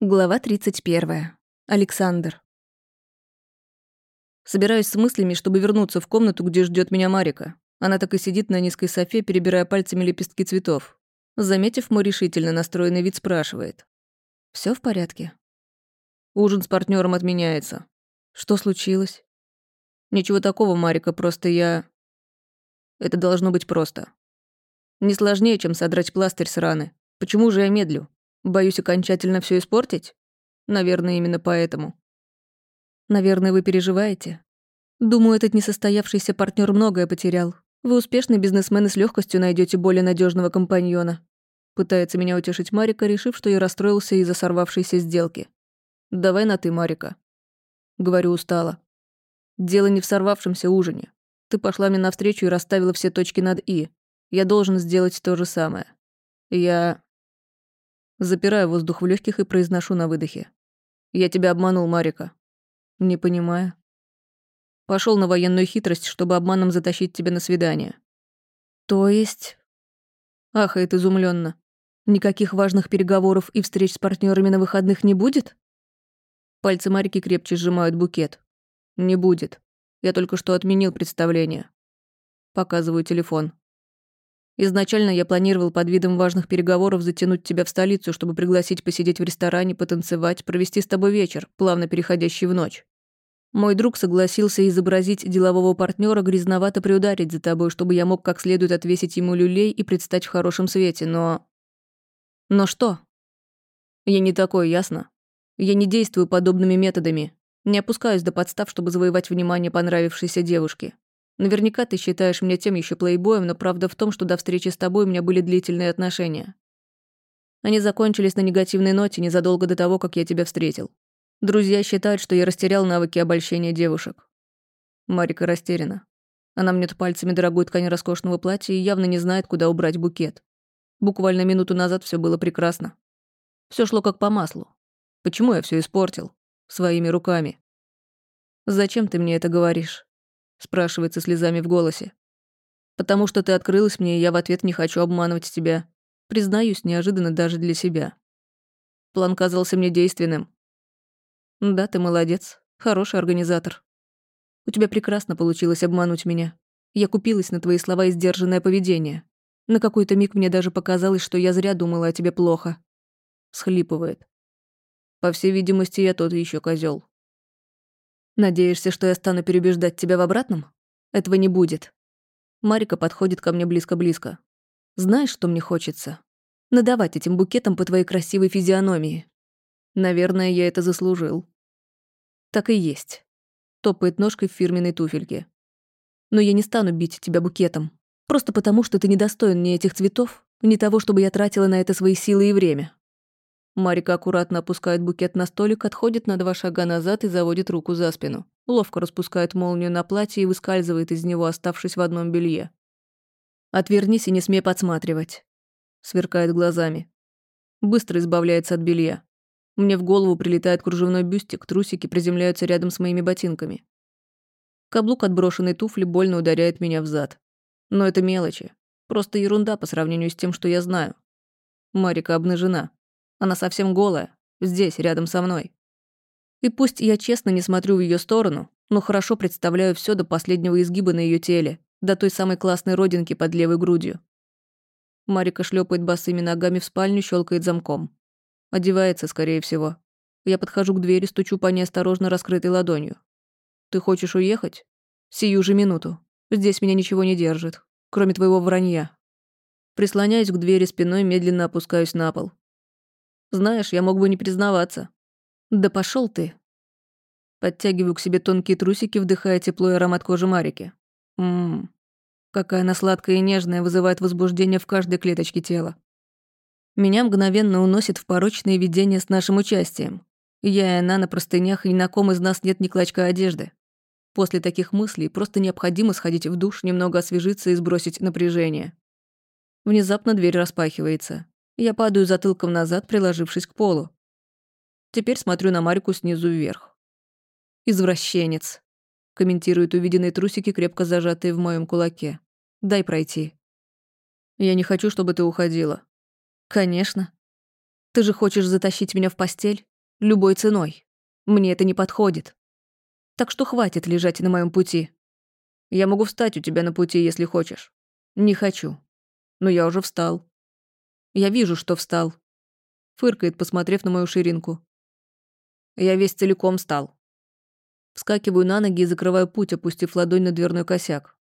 Глава 31. Александр. Собираюсь с мыслями, чтобы вернуться в комнату, где ждет меня Марика. Она так и сидит на низкой софе, перебирая пальцами лепестки цветов. Заметив мой решительно настроенный вид, спрашивает. Все в порядке?» Ужин с партнером отменяется. Что случилось? Ничего такого, Марика, просто я... Это должно быть просто. Не сложнее, чем содрать пластырь с раны. Почему же я медлю? Боюсь окончательно все испортить? Наверное, именно поэтому. Наверное, вы переживаете? Думаю, этот несостоявшийся партнер многое потерял. Вы успешный бизнесмен и с легкостью найдете более надежного компаньона. Пытается меня утешить Марика, решив, что я расстроился из-за сорвавшейся сделки. «Давай на «ты», Марика». Говорю устало. Дело не в сорвавшемся ужине. Ты пошла мне навстречу и расставила все точки над «и». Я должен сделать то же самое. Я... Запираю воздух в легких и произношу на выдохе. «Я тебя обманул, Марика». «Не понимаю». Пошел на военную хитрость, чтобы обманом затащить тебя на свидание. То есть... Ахает изумленно. Никаких важных переговоров и встреч с партнерами на выходных не будет? Пальцы Марики крепче сжимают букет. Не будет. Я только что отменил представление. Показываю телефон. Изначально я планировал под видом важных переговоров затянуть тебя в столицу, чтобы пригласить посидеть в ресторане, потанцевать, провести с тобой вечер, плавно переходящий в ночь. Мой друг согласился изобразить делового партнера, грязновато приударить за тобой, чтобы я мог как следует отвесить ему люлей и предстать в хорошем свете, но... Но что? Я не такой, ясно? Я не действую подобными методами. Не опускаюсь до подстав, чтобы завоевать внимание понравившейся девушки. Наверняка ты считаешь меня тем еще плейбоем, но правда в том, что до встречи с тобой у меня были длительные отношения. Они закончились на негативной ноте незадолго до того, как я тебя встретил. Друзья считают, что я растерял навыки обольщения девушек. Марика растеряна. Она мнет пальцами дорогую ткань роскошного платья и явно не знает, куда убрать букет. Буквально минуту назад все было прекрасно. Все шло как по маслу. Почему я все испортил? Своими руками. Зачем ты мне это говоришь? Спрашивает со слезами в голосе. Потому что ты открылась мне, и я в ответ не хочу обманывать тебя. Признаюсь, неожиданно даже для себя. План казался мне действенным. Да, ты молодец. Хороший организатор. У тебя прекрасно получилось обмануть меня. Я купилась на твои слова и сдержанное поведение. На какой-то миг мне даже показалось, что я зря думала о тебе плохо. Схлипывает. По всей видимости, я тот еще козел. Надеешься, что я стану переубеждать тебя в обратном? Этого не будет. Марика подходит ко мне близко-близко. Знаешь, что мне хочется? Надавать этим букетом по твоей красивой физиономии. Наверное, я это заслужил. Так и есть. Топает ножкой в фирменной туфельке. Но я не стану бить тебя букетом. Просто потому, что ты недостоин ни этих цветов, ни того, чтобы я тратила на это свои силы и время. Марика аккуратно опускает букет на столик, отходит на два шага назад и заводит руку за спину. Ловко распускает молнию на платье и выскальзывает из него, оставшись в одном белье. «Отвернись и не смей подсматривать», — сверкает глазами. Быстро избавляется от белья. Мне в голову прилетает кружевной бюстик, трусики приземляются рядом с моими ботинками. Каблук отброшенной туфли больно ударяет меня в зад. Но это мелочи. Просто ерунда по сравнению с тем, что я знаю. Марика обнажена. Она совсем голая, здесь, рядом со мной. И пусть я честно не смотрю в ее сторону, но хорошо представляю все до последнего изгиба на ее теле, до той самой классной родинки под левой грудью. Марика шлепает босыми ногами в спальню, щелкает замком. Одевается, скорее всего. Я подхожу к двери, стучу по ней осторожно раскрытой ладонью. «Ты хочешь уехать?» «Сию же минуту. Здесь меня ничего не держит, кроме твоего вранья». Прислоняюсь к двери спиной, медленно опускаюсь на пол. Знаешь, я мог бы не признаваться. Да пошел ты. Подтягиваю к себе тонкие трусики, вдыхая тепло аромат кожи Марики. Ммм, какая она сладкая и нежная, вызывает возбуждение в каждой клеточке тела. Меня мгновенно уносит в порочные видения с нашим участием. Я и она на простынях, и на ком из нас нет ни клочка одежды. После таких мыслей просто необходимо сходить в душ, немного освежиться и сбросить напряжение. Внезапно дверь распахивается. Я падаю затылком назад, приложившись к полу. Теперь смотрю на Марику снизу вверх. «Извращенец», — комментируют увиденные трусики, крепко зажатые в моем кулаке. «Дай пройти». «Я не хочу, чтобы ты уходила». «Конечно. Ты же хочешь затащить меня в постель? Любой ценой. Мне это не подходит. Так что хватит лежать на моем пути. Я могу встать у тебя на пути, если хочешь. Не хочу. Но я уже встал. Я вижу, что встал. Фыркает, посмотрев на мою ширинку. Я весь целиком стал. Вскакиваю на ноги и закрываю путь, опустив ладонь на дверной косяк.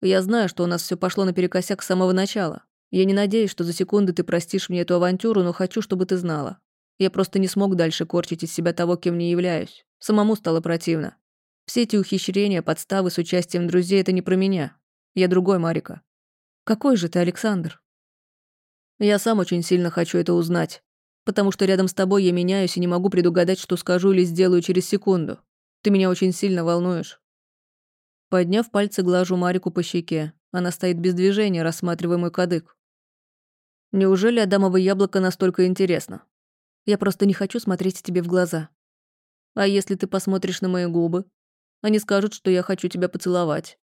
Я знаю, что у нас все пошло наперекосяк с самого начала. Я не надеюсь, что за секунды ты простишь мне эту авантюру, но хочу, чтобы ты знала. Я просто не смог дальше корчить из себя того, кем не являюсь. Самому стало противно. Все эти ухищрения, подставы с участием друзей — это не про меня. Я другой Марика. Какой же ты, Александр? Я сам очень сильно хочу это узнать. Потому что рядом с тобой я меняюсь и не могу предугадать, что скажу или сделаю через секунду. Ты меня очень сильно волнуешь. Подняв пальцы, глажу Марику по щеке. Она стоит без движения, рассматривая мой кадык. Неужели Адамово яблоко настолько интересно? Я просто не хочу смотреть тебе в глаза. А если ты посмотришь на мои губы? Они скажут, что я хочу тебя поцеловать.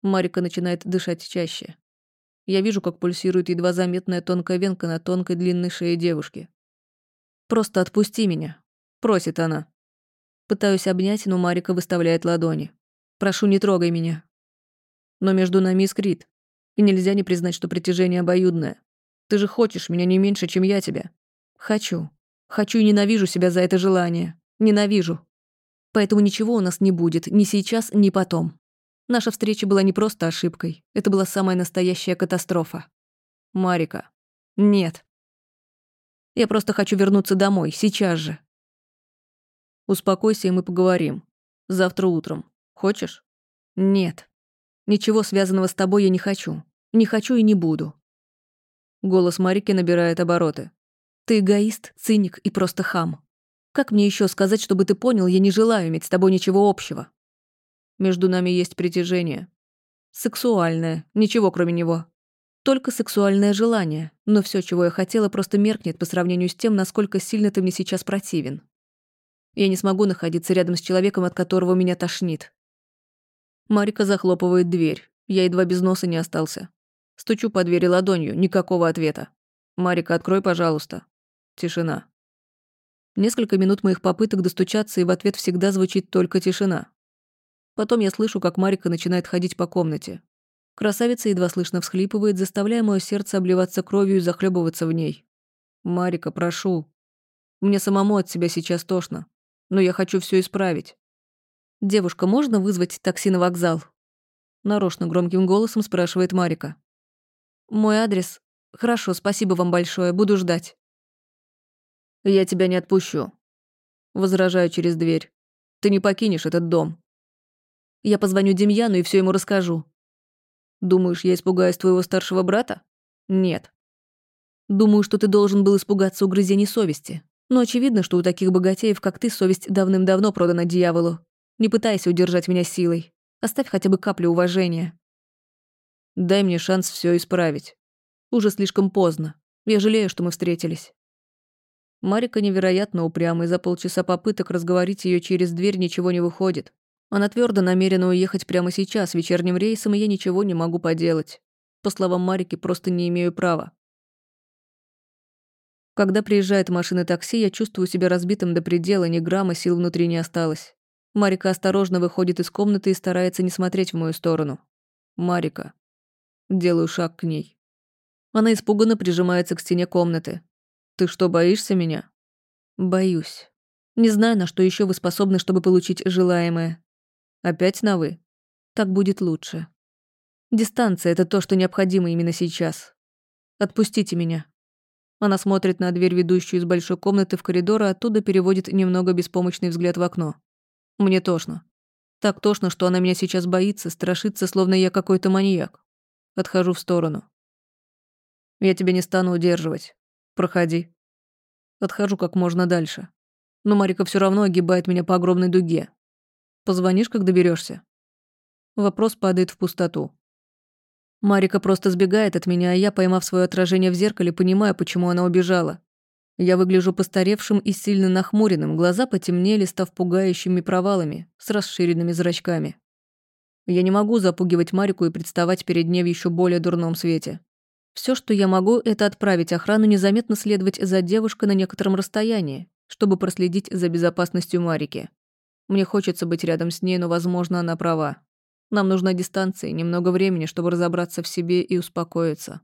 Марика начинает дышать чаще. Я вижу, как пульсирует едва заметная тонкая венка на тонкой длинной шее девушки. «Просто отпусти меня», — просит она. Пытаюсь обнять, но Марика выставляет ладони. Прошу, не трогай меня. Но между нами искрит. И нельзя не признать, что притяжение обоюдное. Ты же хочешь меня не меньше, чем я тебя. Хочу. Хочу и ненавижу себя за это желание. Ненавижу. Поэтому ничего у нас не будет, ни сейчас, ни потом. Наша встреча была не просто ошибкой. Это была самая настоящая катастрофа. Марика. Нет. Я просто хочу вернуться домой, сейчас же. Успокойся, и мы поговорим. Завтра утром. Хочешь? Нет. Ничего связанного с тобой я не хочу. Не хочу и не буду. Голос Марики набирает обороты. Ты эгоист, циник и просто хам. Как мне еще сказать, чтобы ты понял, я не желаю иметь с тобой ничего общего? Между нами есть притяжение. Сексуальное, ничего кроме него. Только сексуальное желание, но все, чего я хотела, просто меркнет по сравнению с тем, насколько сильно ты мне сейчас противен. Я не смогу находиться рядом с человеком, от которого меня тошнит. Марика захлопывает дверь. Я едва без носа не остался. Стучу по двери ладонью, никакого ответа. «Марика, открой, пожалуйста». Тишина. Несколько минут моих попыток достучаться, и в ответ всегда звучит только тишина. Потом я слышу, как Марика начинает ходить по комнате. Красавица едва слышно всхлипывает, заставляя мое сердце обливаться кровью и захлебываться в ней. «Марика, прошу. Мне самому от себя сейчас тошно. Но я хочу все исправить. «Девушка, можно вызвать такси на вокзал?» Нарочно громким голосом спрашивает Марика. «Мой адрес? Хорошо, спасибо вам большое, буду ждать». «Я тебя не отпущу», — возражаю через дверь. «Ты не покинешь этот дом». «Я позвоню Демьяну и все ему расскажу». «Думаешь, я испугаюсь твоего старшего брата?» «Нет». «Думаю, что ты должен был испугаться угрызений совести. Но очевидно, что у таких богатеев, как ты, совесть давным-давно продана дьяволу. Не пытайся удержать меня силой. Оставь хотя бы каплю уважения. Дай мне шанс все исправить. Уже слишком поздно. Я жалею, что мы встретились. Марика невероятно упрямая, за полчаса попыток разговорить ее через дверь ничего не выходит. Она твердо намерена уехать прямо сейчас, вечерним рейсом, и я ничего не могу поделать. По словам Марики, просто не имею права. Когда приезжает машина такси, я чувствую себя разбитым до предела, ни грамма сил внутри не осталось. Марика осторожно выходит из комнаты и старается не смотреть в мою сторону. Марика. Делаю шаг к ней. Она испуганно прижимается к стене комнаты. «Ты что, боишься меня?» «Боюсь. Не знаю, на что еще вы способны, чтобы получить желаемое. Опять на «вы»? Так будет лучше. Дистанция — это то, что необходимо именно сейчас. Отпустите меня». Она смотрит на дверь, ведущую из большой комнаты в коридор, а оттуда переводит немного беспомощный взгляд в окно. Мне тошно. Так тошно, что она меня сейчас боится, страшится, словно я какой-то маньяк. Отхожу в сторону. Я тебя не стану удерживать. Проходи. Отхожу как можно дальше. Но Марика все равно огибает меня по огромной дуге. Позвонишь, как доберешься? Вопрос падает в пустоту. Марика просто сбегает от меня, а я, поймав свое отражение в зеркале, понимаю, почему она убежала. Я выгляжу постаревшим и сильно нахмуренным, глаза потемнели, став пугающими провалами, с расширенными зрачками. Я не могу запугивать Марику и представать перед ней в еще более дурном свете. Все, что я могу, это отправить охрану незаметно следовать за девушкой на некотором расстоянии, чтобы проследить за безопасностью Марики. Мне хочется быть рядом с ней, но, возможно, она права. Нам нужна дистанция и немного времени, чтобы разобраться в себе и успокоиться.